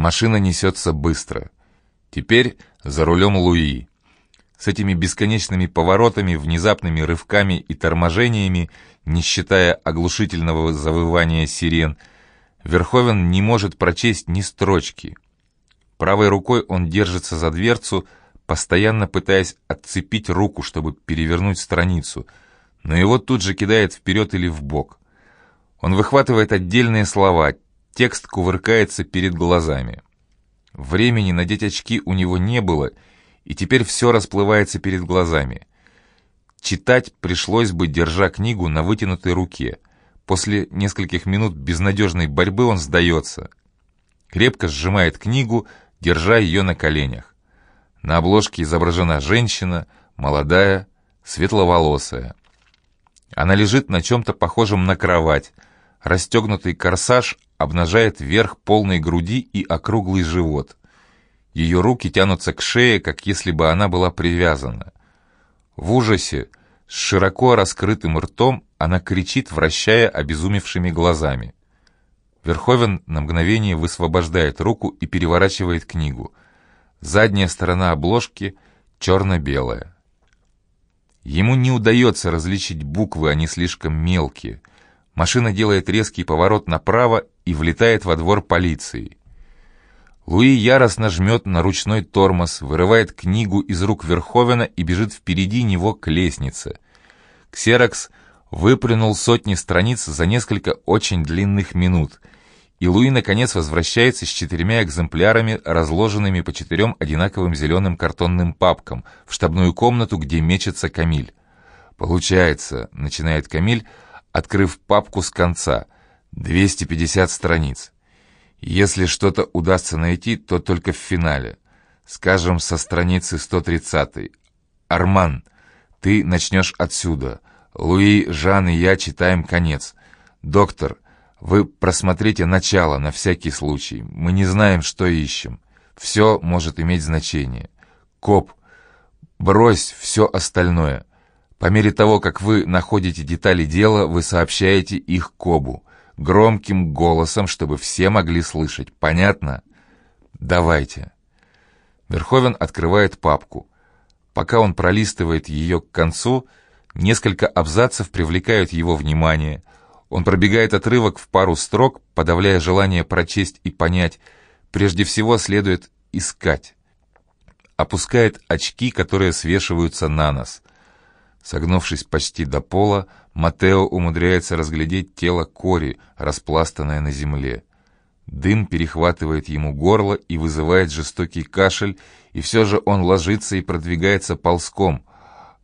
Машина несется быстро. Теперь за рулем Луи. С этими бесконечными поворотами, внезапными рывками и торможениями, не считая оглушительного завывания сирен, Верховен не может прочесть ни строчки. Правой рукой он держится за дверцу, постоянно пытаясь отцепить руку, чтобы перевернуть страницу, но его тут же кидает вперед или в бок. Он выхватывает отдельные слова, текст кувыркается перед глазами. Времени надеть очки у него не было, и теперь все расплывается перед глазами. Читать пришлось бы, держа книгу на вытянутой руке. После нескольких минут безнадежной борьбы он сдается. Крепко сжимает книгу, держа ее на коленях. На обложке изображена женщина, молодая, светловолосая. Она лежит на чем-то похожем на кровать, Расстегнутый корсаж обнажает верх полной груди и округлый живот. Ее руки тянутся к шее, как если бы она была привязана. В ужасе, с широко раскрытым ртом, она кричит, вращая обезумевшими глазами. Верховен на мгновение высвобождает руку и переворачивает книгу. Задняя сторона обложки черно-белая. Ему не удается различить буквы, они слишком мелкие. Машина делает резкий поворот направо и влетает во двор полиции. Луи яростно жмет на ручной тормоз, вырывает книгу из рук Верховена и бежит впереди него к лестнице. Ксерокс выплюнул сотни страниц за несколько очень длинных минут, и Луи наконец возвращается с четырьмя экземплярами, разложенными по четырем одинаковым зеленым картонным папкам, в штабную комнату, где мечется Камиль. «Получается», — начинает Камиль, — открыв папку с конца. 250 страниц. Если что-то удастся найти, то только в финале. Скажем, со страницы 130. «Арман, ты начнешь отсюда. Луи, Жан и я читаем конец. Доктор, вы просмотрите начало на всякий случай. Мы не знаем, что ищем. Все может иметь значение. Коп, брось все остальное. По мере того, как вы находите детали дела, вы сообщаете их Кобу. Громким голосом, чтобы все могли слышать. Понятно? Давайте. Верховен открывает папку. Пока он пролистывает ее к концу, несколько абзацев привлекают его внимание. Он пробегает отрывок в пару строк, подавляя желание прочесть и понять. Прежде всего следует искать. Опускает очки, которые свешиваются на нос. Согнувшись почти до пола, Матео умудряется разглядеть тело Кори, распластанное на земле. Дым перехватывает ему горло и вызывает жестокий кашель, и все же он ложится и продвигается ползком.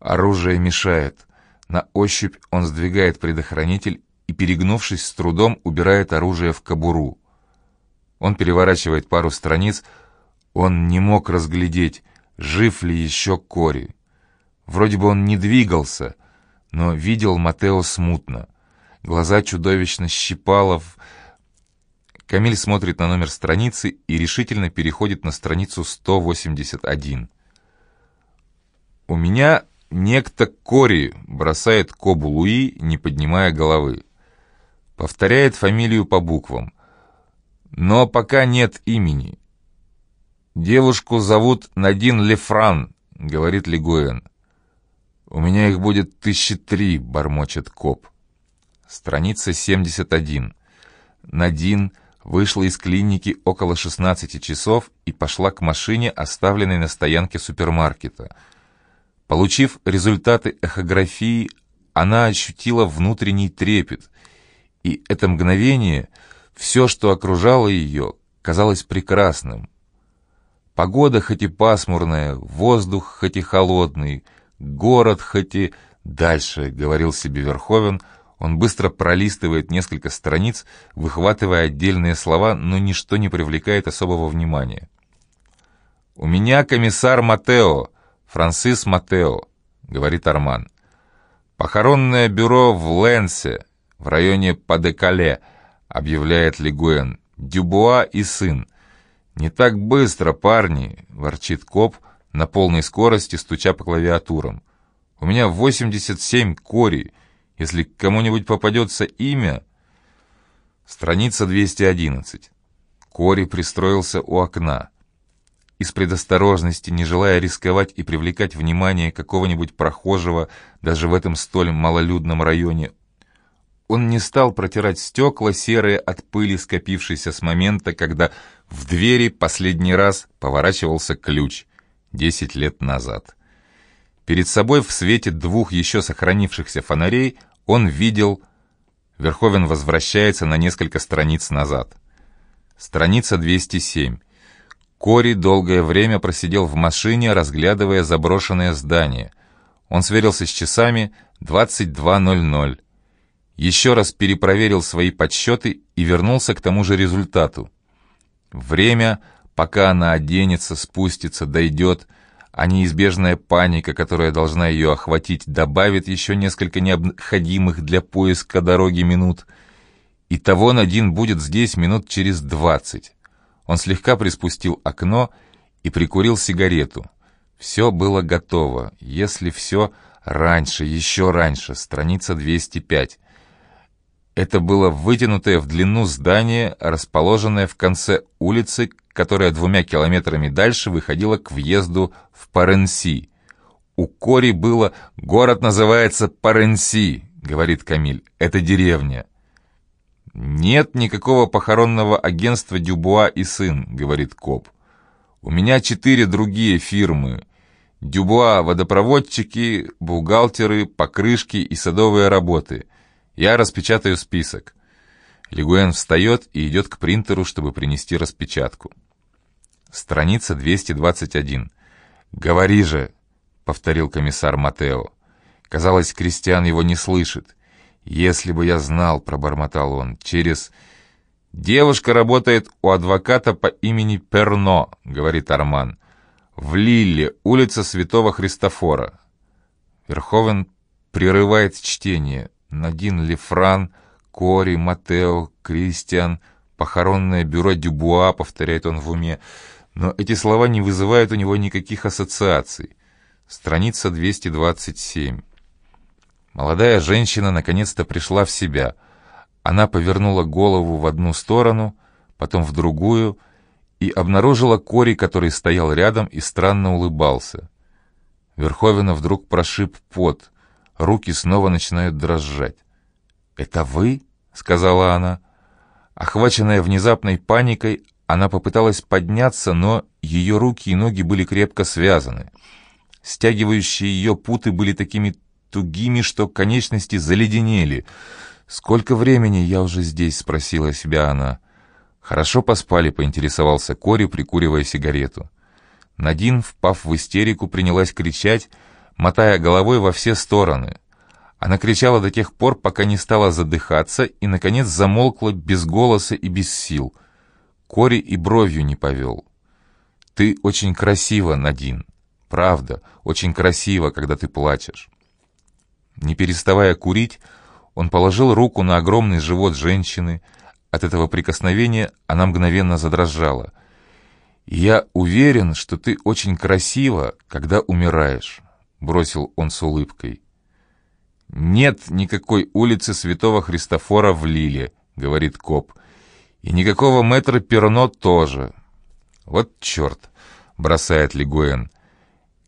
Оружие мешает. На ощупь он сдвигает предохранитель и, перегнувшись с трудом, убирает оружие в кобуру. Он переворачивает пару страниц. Он не мог разглядеть, жив ли еще Кори. Вроде бы он не двигался, но видел Матео смутно. Глаза чудовищно щипало. Камиль смотрит на номер страницы и решительно переходит на страницу 181. «У меня некто Кори», — бросает Кобу Луи, не поднимая головы. Повторяет фамилию по буквам. Но пока нет имени. «Девушку зовут Надин Лефран», — говорит Лигуэн. «У меня их будет тысячи три», — бормочет коп. Страница 71. Надин вышла из клиники около 16 часов и пошла к машине, оставленной на стоянке супермаркета. Получив результаты эхографии, она ощутила внутренний трепет, и это мгновение, все, что окружало ее, казалось прекрасным. Погода хоть и пасмурная, воздух хоть и холодный — Город хоть и дальше, говорил себе Верховен, он быстро пролистывает несколько страниц, выхватывая отдельные слова, но ничто не привлекает особого внимания. «У меня комиссар Матео, Франсис Матео», — говорит Арман. «Похоронное бюро в Ленсе, в районе Падекале», — объявляет Лигуэн. «Дюбуа и сын». «Не так быстро, парни», — ворчит коп, на полной скорости, стуча по клавиатурам. «У меня 87 кори. Если кому-нибудь попадется имя...» Страница 211. Кори пристроился у окна. Из предосторожности, не желая рисковать и привлекать внимание какого-нибудь прохожего даже в этом столь малолюдном районе, он не стал протирать стекла, серые от пыли, скопившейся с момента, когда в двери последний раз поворачивался ключ десять лет назад. Перед собой в свете двух еще сохранившихся фонарей он видел... Верховен возвращается на несколько страниц назад. Страница 207. Кори долгое время просидел в машине, разглядывая заброшенное здание. Он сверился с часами 22.00. Еще раз перепроверил свои подсчеты и вернулся к тому же результату. Время, пока она оденется, спустится, дойдет, а неизбежная паника, которая должна ее охватить, добавит еще несколько необходимых для поиска дороги минут. И того Надин будет здесь минут через двадцать. Он слегка приспустил окно и прикурил сигарету. Все было готово, если все раньше, еще раньше, страница 205. Это было вытянутое в длину здание, расположенное в конце улицы, которая двумя километрами дальше выходила к въезду в Паренси. У Кори было «Город называется Паренси», — говорит Камиль. «Это деревня». «Нет никакого похоронного агентства «Дюбуа и сын», — говорит коп. «У меня четыре другие фирмы. Дюбуа — водопроводчики, бухгалтеры, покрышки и садовые работы. Я распечатаю список». Лигуэн встает и идет к принтеру, чтобы принести распечатку. Страница 221. «Говори же!» — повторил комиссар Матео. Казалось, Кристиан его не слышит. «Если бы я знал», — пробормотал он, — «через...» «Девушка работает у адвоката по имени Перно», — говорит Арман. «В Лилле, улица Святого Христофора». Верховен прерывает чтение. Надин Лефран, Кори, Матео, Кристиан, похоронное бюро Дюбуа, повторяет он в уме но эти слова не вызывают у него никаких ассоциаций. Страница 227. Молодая женщина наконец-то пришла в себя. Она повернула голову в одну сторону, потом в другую, и обнаружила Кори, который стоял рядом и странно улыбался. Верховина вдруг прошиб пот, руки снова начинают дрожать. «Это вы?» — сказала она. Охваченная внезапной паникой, она попыталась подняться, но ее руки и ноги были крепко связаны. Стягивающие ее путы были такими тугими, что конечности заледенели. «Сколько времени я уже здесь?» — спросила себя она. «Хорошо поспали», — поинтересовался Кори, прикуривая сигарету. Надин, впав в истерику, принялась кричать, мотая головой во все стороны. Она кричала до тех пор, пока не стала задыхаться и, наконец, замолкла без голоса и без сил — Кори и бровью не повел. «Ты очень красива, Надин. Правда, очень красиво, когда ты плачешь». Не переставая курить, он положил руку на огромный живот женщины. От этого прикосновения она мгновенно задрожала. «Я уверен, что ты очень красива, когда умираешь», — бросил он с улыбкой. «Нет никакой улицы Святого Христофора в Лиле», — говорит коп, — и никакого мэтра Перно тоже. Вот черт, бросает Лигуэн.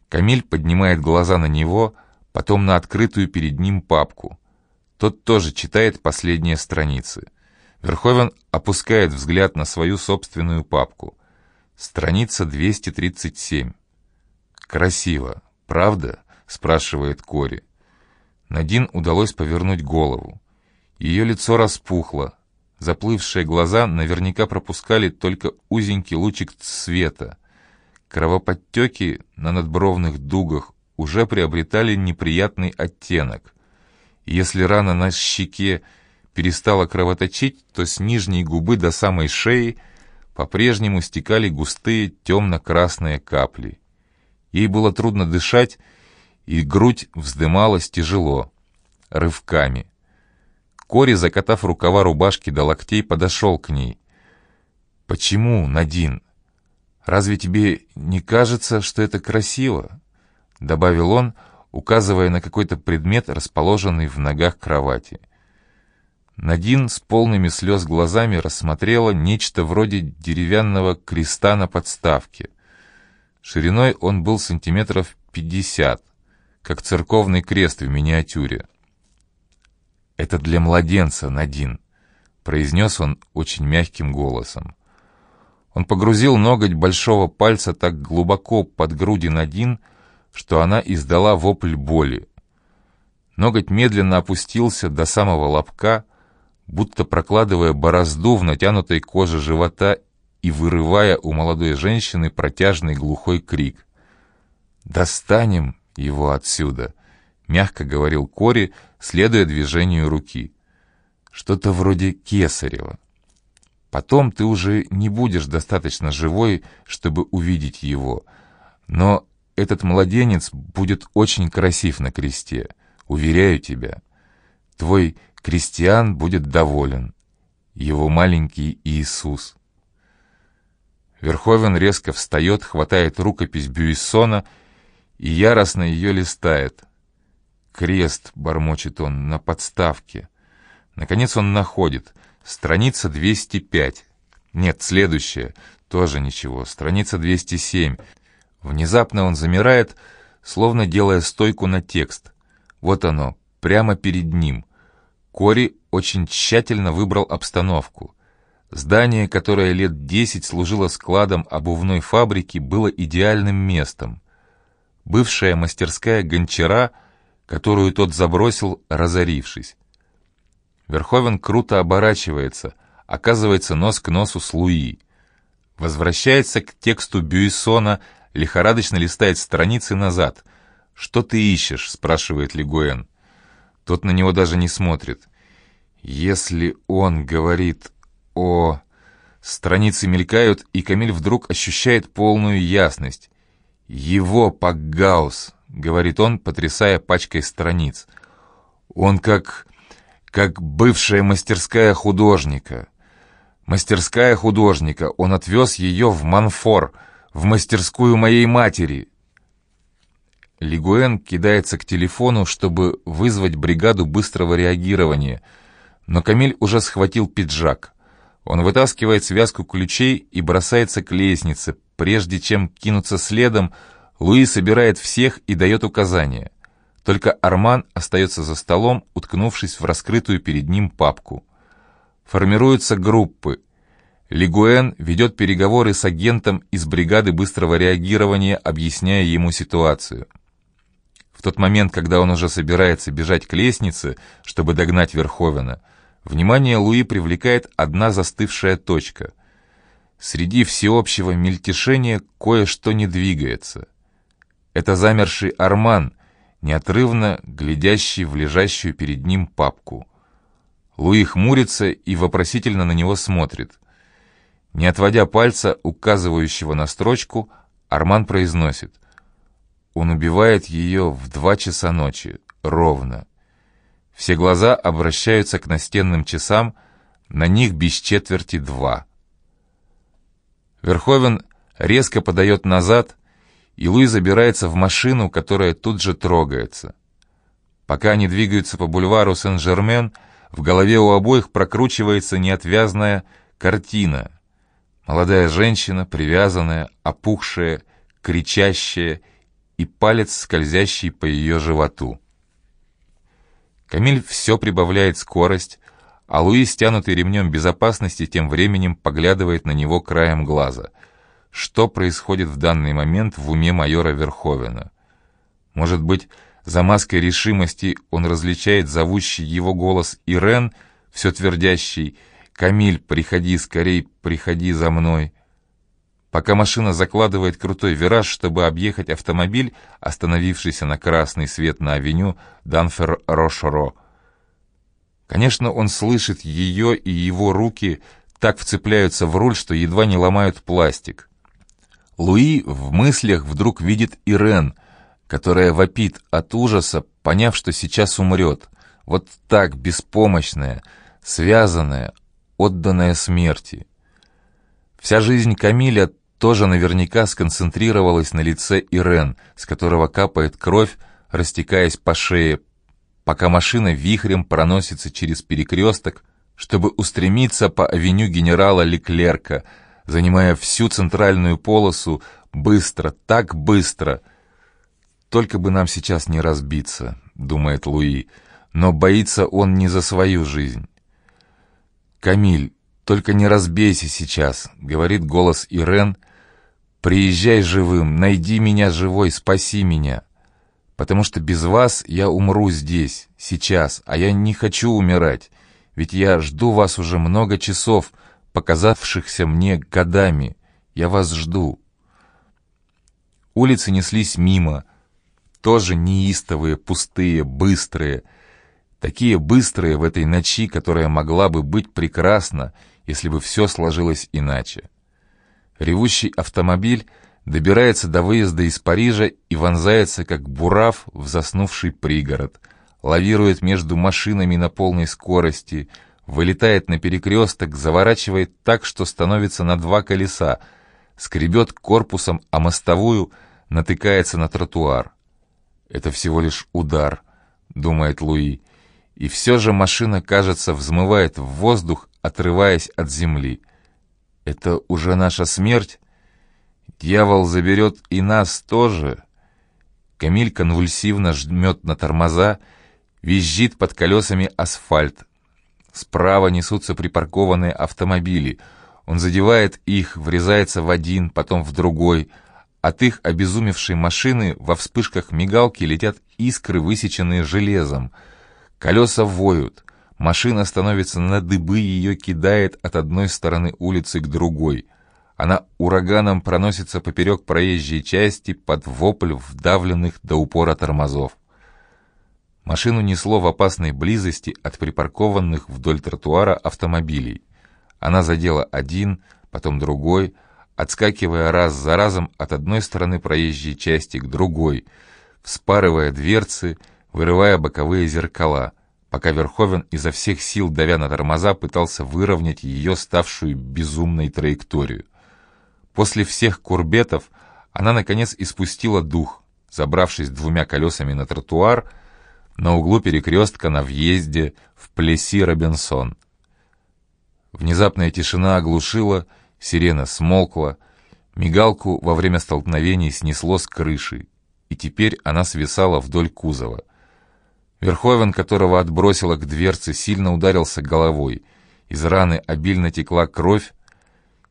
Камиль поднимает глаза на него, потом на открытую перед ним папку. Тот тоже читает последние страницы. Верховен опускает взгляд на свою собственную папку. Страница 237. «Красиво, правда?» — спрашивает Кори. Надин удалось повернуть голову. Ее лицо распухло, Заплывшие глаза наверняка пропускали только узенький лучик света. Кровоподтеки на надбровных дугах уже приобретали неприятный оттенок. если рана на щеке перестала кровоточить, то с нижней губы до самой шеи по-прежнему стекали густые темно-красные капли. Ей было трудно дышать, и грудь вздымалась тяжело, рывками. Кори, закатав рукава рубашки до локтей, подошел к ней. «Почему, Надин? Разве тебе не кажется, что это красиво?» Добавил он, указывая на какой-то предмет, расположенный в ногах кровати. Надин с полными слез глазами рассмотрела нечто вроде деревянного креста на подставке. Шириной он был сантиметров пятьдесят, как церковный крест в миниатюре. «Это для младенца, Надин», — произнес он очень мягким голосом. Он погрузил ноготь большого пальца так глубоко под груди Надин, что она издала вопль боли. Ноготь медленно опустился до самого лобка, будто прокладывая борозду в натянутой коже живота и вырывая у молодой женщины протяжный глухой крик. «Достанем его отсюда!» — мягко говорил Кори, следуя движению руки. «Что-то вроде кесарева. Потом ты уже не будешь достаточно живой, чтобы увидеть его. Но этот младенец будет очень красив на кресте, уверяю тебя. Твой крестьян будет доволен. Его маленький Иисус. Верховен резко встает, хватает рукопись Бюйсона и яростно ее листает. «Крест», — бормочет он, — «на подставке». Наконец он находит. Страница 205. Нет, следующая. Тоже ничего. Страница 207. Внезапно он замирает, словно делая стойку на текст. Вот оно, прямо перед ним. Кори очень тщательно выбрал обстановку. Здание, которое лет десять служило складом обувной фабрики, было идеальным местом. Бывшая мастерская гончара, которую тот забросил, разорившись. Верховен круто оборачивается, оказывается нос к носу с Луи. Возвращается к тексту Бюйсона, лихорадочно листает страницы назад. «Что ты ищешь?» — спрашивает Лигуэн. Тот на него даже не смотрит. Если он говорит о... Страницы мелькают, и Камиль вдруг ощущает полную ясность. «Его Пакгаус», — говорит он, потрясая пачкой страниц. «Он как... как бывшая мастерская художника». Мастерская художника, он отвез ее в Манфор, в мастерскую моей матери. Лигуэн кидается к телефону, чтобы вызвать бригаду быстрого реагирования, но Камиль уже схватил пиджак. Он вытаскивает связку ключей и бросается к лестнице. Прежде чем кинуться следом, Луи собирает всех и дает указания. Только Арман остается за столом, уткнувшись в раскрытую перед ним папку. Формируются группы. Лигуэн ведет переговоры с агентом из бригады быстрого реагирования, объясняя ему ситуацию. В тот момент, когда он уже собирается бежать к лестнице, чтобы догнать Верховена, Внимание Луи привлекает одна застывшая точка. Среди всеобщего мельтешения кое-что не двигается. Это замерший Арман, неотрывно глядящий в лежащую перед ним папку. Луи хмурится и вопросительно на него смотрит. Не отводя пальца, указывающего на строчку, Арман произносит. Он убивает ее в два часа ночи, ровно. Все глаза обращаются к настенным часам, на них без четверти два. Верховен резко подает назад, и Луи забирается в машину, которая тут же трогается. Пока они двигаются по бульвару Сен-Жермен, в голове у обоих прокручивается неотвязная картина. Молодая женщина, привязанная, опухшая, кричащая и палец, скользящий по ее животу. Камиль все прибавляет скорость, а Луи, стянутый ремнем безопасности, тем временем поглядывает на него краем глаза. Что происходит в данный момент в уме майора Верховена? Может быть, за маской решимости он различает зовущий его голос Ирен, все твердящий «Камиль, приходи скорей, приходи за мной». Пока машина закладывает крутой вираж, чтобы объехать автомобиль, остановившийся на красный свет на авеню Данфер-Рошоро. Конечно, он слышит ее, и его руки так вцепляются в руль, что едва не ломают пластик. Луи в мыслях вдруг видит Ирен, которая вопит от ужаса, поняв, что сейчас умрет. Вот так, беспомощная, связанная, отданная смерти. Вся жизнь Камиля тоже наверняка сконцентрировалась на лице Ирен, с которого капает кровь, растекаясь по шее, пока машина вихрем проносится через перекресток, чтобы устремиться по авеню генерала Леклерка, занимая всю центральную полосу быстро, так быстро. «Только бы нам сейчас не разбиться», — думает Луи, но боится он не за свою жизнь. «Камиль, только не разбейся сейчас», — говорит голос Ирен. «Приезжай живым, найди меня живой, спаси меня» потому что без вас я умру здесь, сейчас, а я не хочу умирать, ведь я жду вас уже много часов, показавшихся мне годами. Я вас жду. Улицы неслись мимо, тоже неистовые, пустые, быстрые, такие быстрые в этой ночи, которая могла бы быть прекрасна, если бы все сложилось иначе. Ревущий автомобиль добирается до выезда из Парижа и вонзается, как бурав, в заснувший пригород, лавирует между машинами на полной скорости, вылетает на перекресток, заворачивает так, что становится на два колеса, скребет корпусом о мостовую, натыкается на тротуар. «Это всего лишь удар», — думает Луи, и все же машина, кажется, взмывает в воздух, отрываясь от земли. «Это уже наша смерть?» Дьявол заберет и нас тоже. Камиль конвульсивно жмет на тормоза, визжит под колесами асфальт. Справа несутся припаркованные автомобили. Он задевает их, врезается в один, потом в другой. От их обезумевшей машины во вспышках мигалки летят искры, высеченные железом. Колеса воют. Машина становится на дыбы, ее кидает от одной стороны улицы к другой — она ураганом проносится поперек проезжей части под вопль вдавленных до упора тормозов. Машину несло в опасной близости от припаркованных вдоль тротуара автомобилей. Она задела один, потом другой, отскакивая раз за разом от одной стороны проезжей части к другой, вспарывая дверцы, вырывая боковые зеркала, пока Верховен изо всех сил, давя на тормоза, пытался выровнять ее ставшую безумной траекторию. После всех курбетов она, наконец, испустила дух, забравшись двумя колесами на тротуар на углу перекрестка на въезде в Плеси-Робинсон. Внезапная тишина оглушила, сирена смолкла, мигалку во время столкновений снесло с крыши, и теперь она свисала вдоль кузова. Верховен, которого отбросило к дверце, сильно ударился головой. Из раны обильно текла кровь,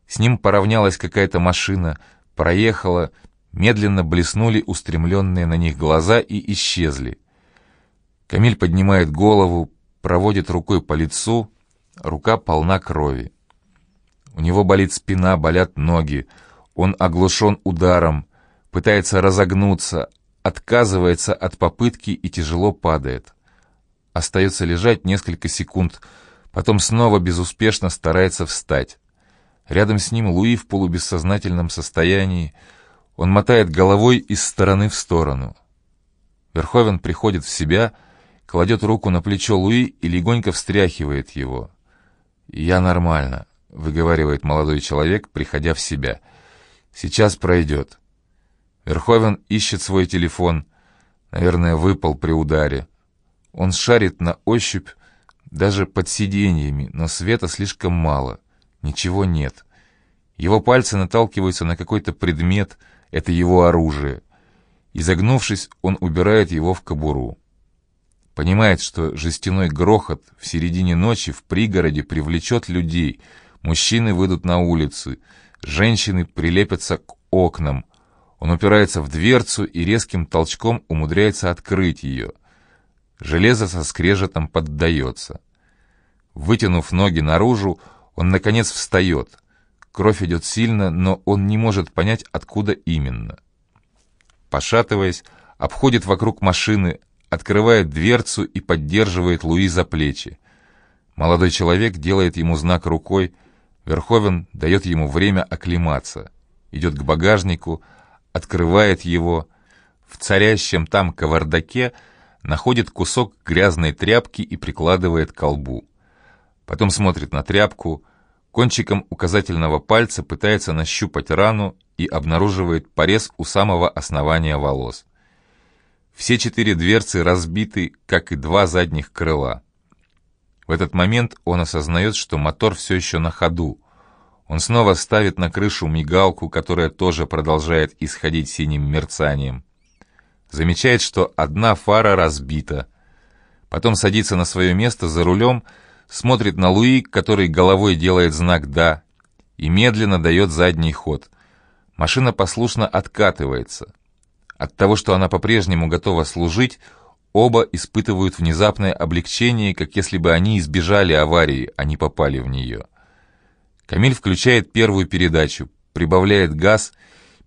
с ним поравнялась какая-то машина, проехала, медленно блеснули устремленные на них глаза и исчезли. Камиль поднимает голову, проводит рукой по лицу, рука полна крови. У него болит спина, болят ноги, он оглушен ударом, пытается разогнуться, отказывается от попытки и тяжело падает. Остается лежать несколько секунд, потом снова безуспешно старается встать. Рядом с ним Луи в полубессознательном состоянии. Он мотает головой из стороны в сторону. Верховен приходит в себя, кладет руку на плечо Луи и легонько встряхивает его. «Я нормально», — выговаривает молодой человек, приходя в себя. «Сейчас пройдет». Верховен ищет свой телефон. Наверное, выпал при ударе. Он шарит на ощупь даже под сиденьями, но света слишком мало — Ничего нет. Его пальцы наталкиваются на какой-то предмет, это его оружие. Изогнувшись, он убирает его в кобуру. Понимает, что жестяной грохот в середине ночи в пригороде привлечет людей. Мужчины выйдут на улицы, женщины прилепятся к окнам. Он упирается в дверцу и резким толчком умудряется открыть ее. Железо со скрежетом поддается. Вытянув ноги наружу, он, наконец, встает. Кровь идет сильно, но он не может понять, откуда именно. Пошатываясь, обходит вокруг машины, открывает дверцу и поддерживает Луи за плечи. Молодой человек делает ему знак рукой, Верховен дает ему время оклематься, идет к багажнику, открывает его, в царящем там кавардаке находит кусок грязной тряпки и прикладывает к колбу потом смотрит на тряпку, кончиком указательного пальца пытается нащупать рану и обнаруживает порез у самого основания волос. Все четыре дверцы разбиты, как и два задних крыла. В этот момент он осознает, что мотор все еще на ходу. Он снова ставит на крышу мигалку, которая тоже продолжает исходить синим мерцанием. Замечает, что одна фара разбита. Потом садится на свое место за рулем, смотрит на Луи, который головой делает знак «да», и медленно дает задний ход. Машина послушно откатывается. От того, что она по-прежнему готова служить, оба испытывают внезапное облегчение, как если бы они избежали аварии, а не попали в нее. Камиль включает первую передачу, прибавляет газ,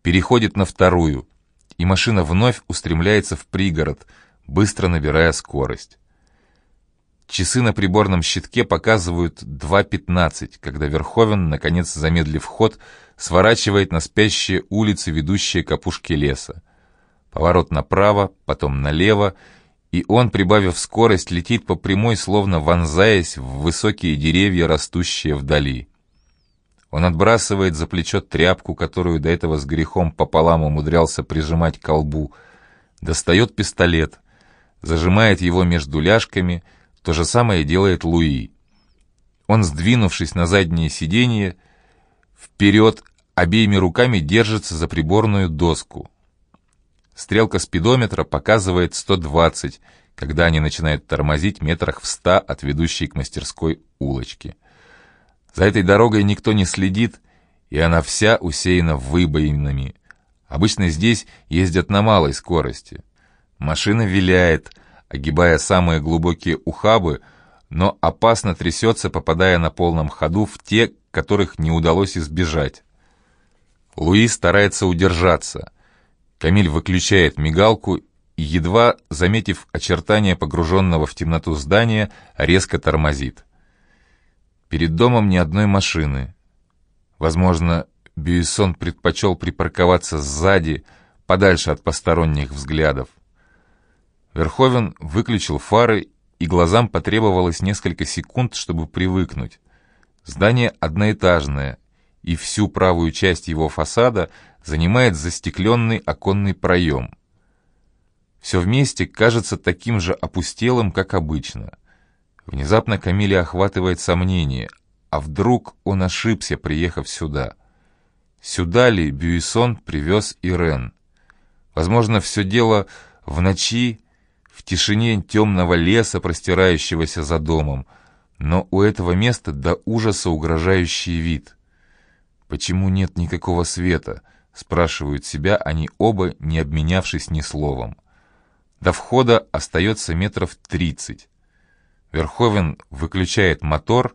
переходит на вторую, и машина вновь устремляется в пригород, быстро набирая скорость. Часы на приборном щитке показывают 2.15, когда Верховен, наконец замедлив ход, сворачивает на спящие улицы, ведущие к опушке леса. Поворот направо, потом налево, и он, прибавив скорость, летит по прямой, словно вонзаясь в высокие деревья, растущие вдали. Он отбрасывает за плечо тряпку, которую до этого с грехом пополам умудрялся прижимать к колбу, достает пистолет, зажимает его между ляжками — то же самое делает Луи. Он, сдвинувшись на заднее сиденье, вперед обеими руками держится за приборную доску. Стрелка спидометра показывает 120, когда они начинают тормозить метрах в ста от ведущей к мастерской улочки. За этой дорогой никто не следит, и она вся усеяна выбоинами. Обычно здесь ездят на малой скорости. Машина виляет, огибая самые глубокие ухабы, но опасно трясется, попадая на полном ходу в те, которых не удалось избежать. Луи старается удержаться. Камиль выключает мигалку и, едва заметив очертания погруженного в темноту здания, резко тормозит. Перед домом ни одной машины. Возможно, Бюйсон предпочел припарковаться сзади, подальше от посторонних взглядов. Верховен выключил фары, и глазам потребовалось несколько секунд, чтобы привыкнуть. Здание одноэтажное, и всю правую часть его фасада занимает застекленный оконный проем. Все вместе кажется таким же опустелым, как обычно. Внезапно Камиля охватывает сомнение, а вдруг он ошибся, приехав сюда? Сюда ли Бюйсон привез Ирен? Возможно, все дело в ночи, в тишине темного леса, простирающегося за домом, но у этого места до ужаса угрожающий вид. «Почему нет никакого света?» — спрашивают себя они оба, не обменявшись ни словом. До входа остается метров тридцать. Верховен выключает мотор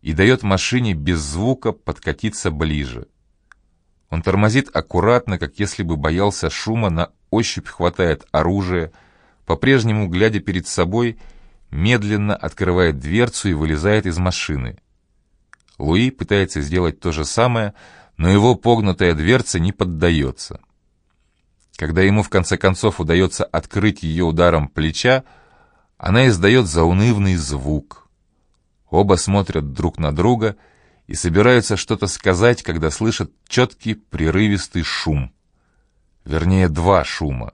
и дает машине без звука подкатиться ближе. Он тормозит аккуратно, как если бы боялся шума, на ощупь хватает оружие — по-прежнему, глядя перед собой, медленно открывает дверцу и вылезает из машины. Луи пытается сделать то же самое, но его погнутая дверца не поддается. Когда ему в конце концов удается открыть ее ударом плеча, она издает заунывный звук. Оба смотрят друг на друга и собираются что-то сказать, когда слышат четкий прерывистый шум. Вернее, два шума.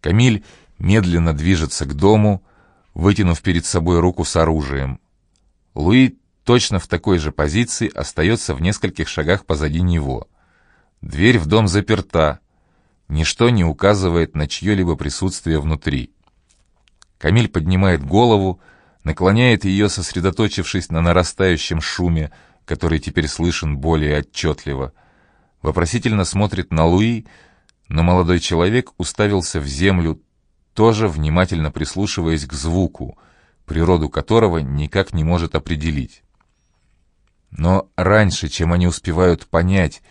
Камиль медленно движется к дому, вытянув перед собой руку с оружием. Луи точно в такой же позиции остается в нескольких шагах позади него. Дверь в дом заперта. Ничто не указывает на чье-либо присутствие внутри. Камиль поднимает голову, наклоняет ее, сосредоточившись на нарастающем шуме, который теперь слышен более отчетливо. Вопросительно смотрит на Луи, но молодой человек уставился в землю тоже внимательно прислушиваясь к звуку, природу которого никак не может определить. Но раньше, чем они успевают понять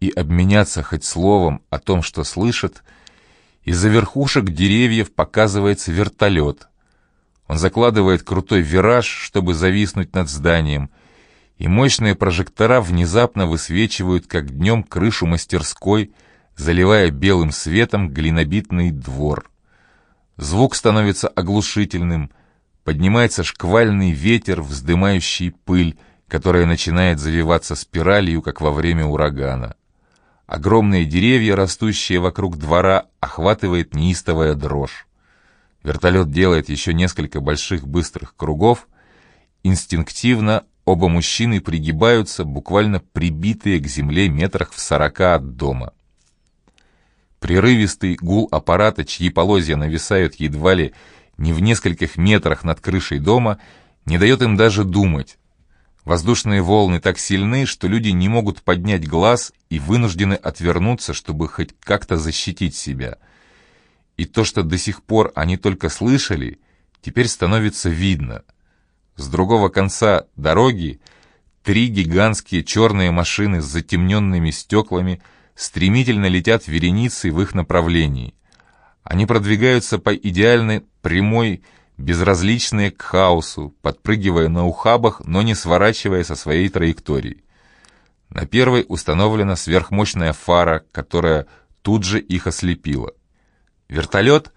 и обменяться хоть словом о том, что слышат, из-за верхушек деревьев показывается вертолет. Он закладывает крутой вираж, чтобы зависнуть над зданием, и мощные прожектора внезапно высвечивают, как днем, крышу мастерской, заливая белым светом глинобитный двор. Звук становится оглушительным, поднимается шквальный ветер, вздымающий пыль, которая начинает завиваться спиралью, как во время урагана. Огромные деревья, растущие вокруг двора, охватывает неистовая дрожь. Вертолет делает еще несколько больших быстрых кругов. Инстинктивно оба мужчины пригибаются, буквально прибитые к земле метрах в сорока от дома. Прерывистый гул аппарата, чьи полозья нависают едва ли не в нескольких метрах над крышей дома, не дает им даже думать. Воздушные волны так сильны, что люди не могут поднять глаз и вынуждены отвернуться, чтобы хоть как-то защитить себя. И то, что до сих пор они только слышали, теперь становится видно. С другого конца дороги три гигантские черные машины с затемненными стеклами стремительно летят вереницей в их направлении. Они продвигаются по идеальной прямой безразличные к хаосу, подпрыгивая на ухабах, но не сворачивая со своей траектории. На первой установлена сверхмощная фара, которая тут же их ослепила. Вертолет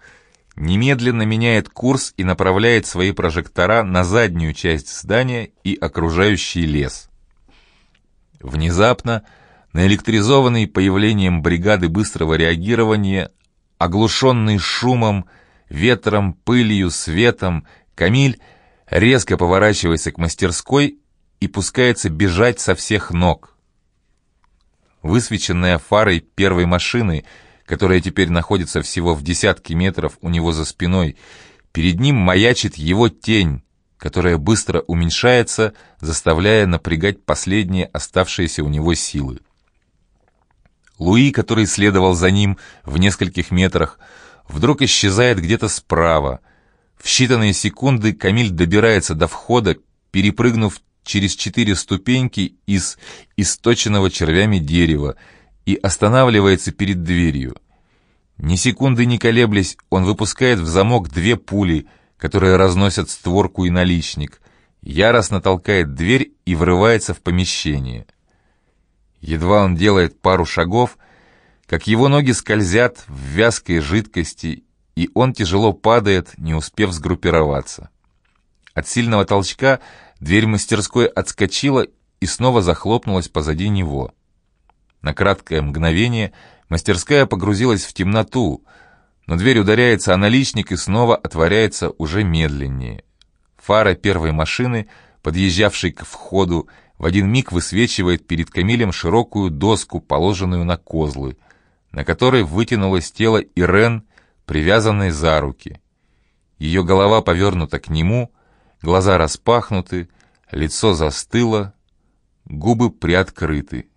немедленно меняет курс и направляет свои прожектора на заднюю часть здания и окружающий лес. Внезапно, наэлектризованный появлением бригады быстрого реагирования, оглушенный шумом, ветром, пылью, светом, Камиль резко поворачивается к мастерской и пускается бежать со всех ног. Высвеченная фарой первой машины, которая теперь находится всего в десятке метров у него за спиной, перед ним маячит его тень, которая быстро уменьшается, заставляя напрягать последние оставшиеся у него силы. Луи, который следовал за ним в нескольких метрах, вдруг исчезает где-то справа. В считанные секунды Камиль добирается до входа, перепрыгнув через четыре ступеньки из источенного червями дерева и останавливается перед дверью. Ни секунды не колеблясь, он выпускает в замок две пули, которые разносят створку и наличник, яростно толкает дверь и врывается в помещение. Едва он делает пару шагов, как его ноги скользят в вязкой жидкости, и он тяжело падает, не успев сгруппироваться. От сильного толчка дверь мастерской отскочила и снова захлопнулась позади него. На краткое мгновение мастерская погрузилась в темноту, но дверь ударяется о наличник и снова отворяется уже медленнее. Фара первой машины, подъезжавшей к входу, в один миг высвечивает перед Камилем широкую доску, положенную на козлы — на которой вытянулось тело Ирен, привязанной за руки. Ее голова повернута к нему, глаза распахнуты, лицо застыло, губы приоткрыты.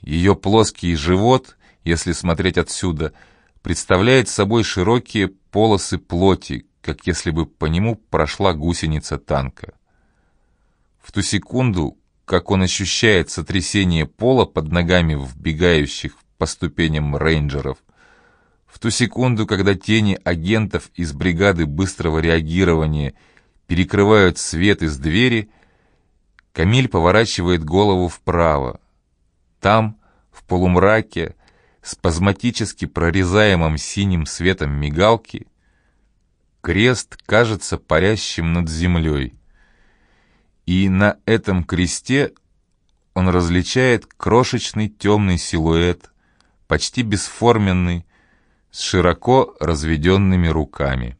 Ее плоский живот, если смотреть отсюда, представляет собой широкие полосы плоти, как если бы по нему прошла гусеница танка. В ту секунду, как он ощущает сотрясение пола под ногами вбегающих по ступеням рейнджеров. В ту секунду, когда тени агентов из бригады быстрого реагирования перекрывают свет из двери, Камиль поворачивает голову вправо. Там, в полумраке, спазматически прорезаемым синим светом мигалки, крест кажется парящим над землей. И на этом кресте он различает крошечный темный силуэт почти бесформенный, с широко разведенными руками.